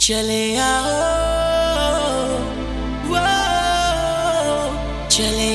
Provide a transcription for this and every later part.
चले आओ। वो चले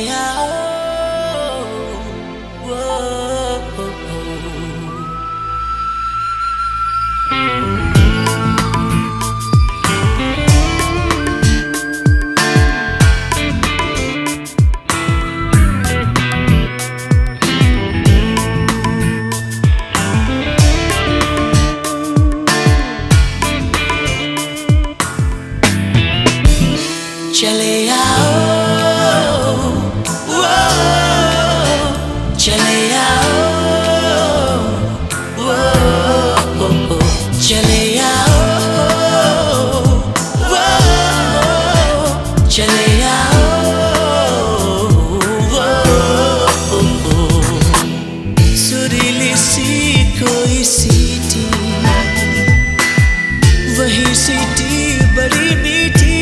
वही सीटी बड़ी मीठी।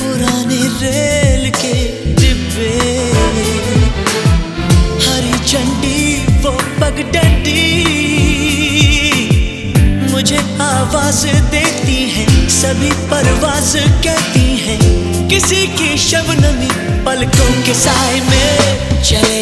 पुराने रेल के डिब्बे। हरी झंडी, वो पगडंडी मुझे आवाज़ देती है, सभी परवाज कहती है, किसी की शबनमी पलकों के साय में चले।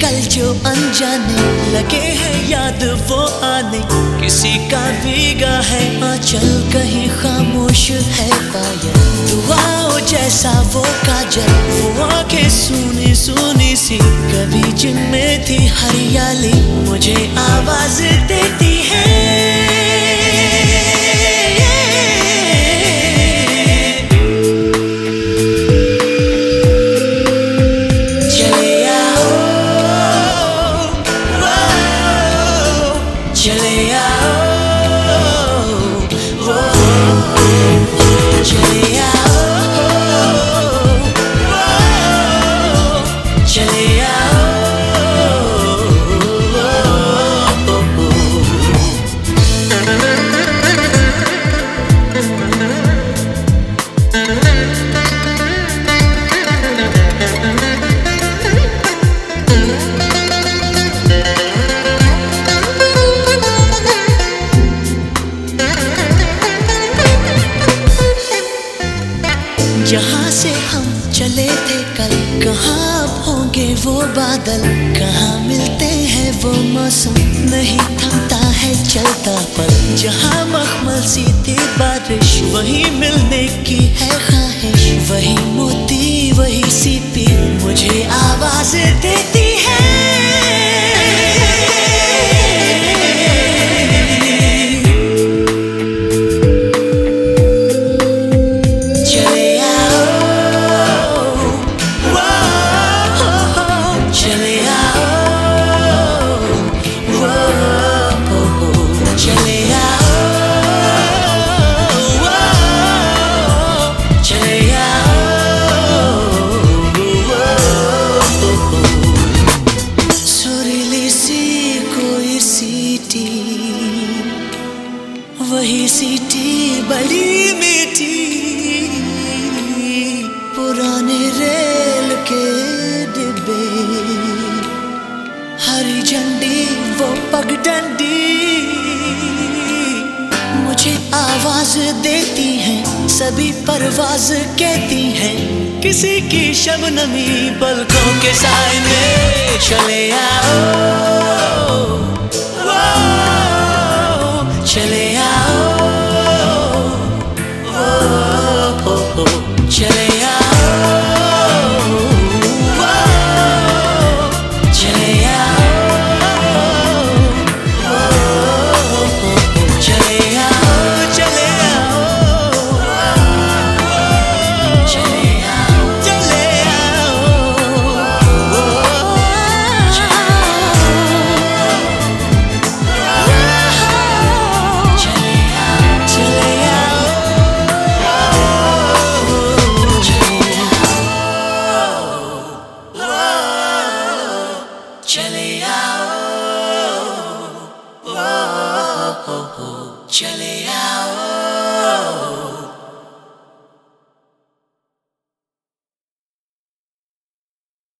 कल जो अनजाने लगे है याद वो आने। किसी का भीगा है आंचल, कहीं खामोश है पायल। दुआओं जैसा वो काजल, वो आँखें सुनी सुनी सी। कभी जिनमें थी हरियाली, मुझे आवाज़ देती Actually, oh. Oh, oh, actually, oh, oh, Oh, actually, जहाँ से हम चले थे कल, कहाँ होंगे वो बादल? कहाँ मिलते हैं वो मौसम? नहीं थमता है चलता पल। जहाँ मखमल सी थी बारिश, वही मिलने की है ख्वाहिश। वही मोती, वही सीपी, मुझे आवाज़ देती पगडंडी मुझे आवाज़ देती है, सभी परवाज कहती है। किसी की शबनमी पलकों के साय में चले आओ। ओ, चले आओ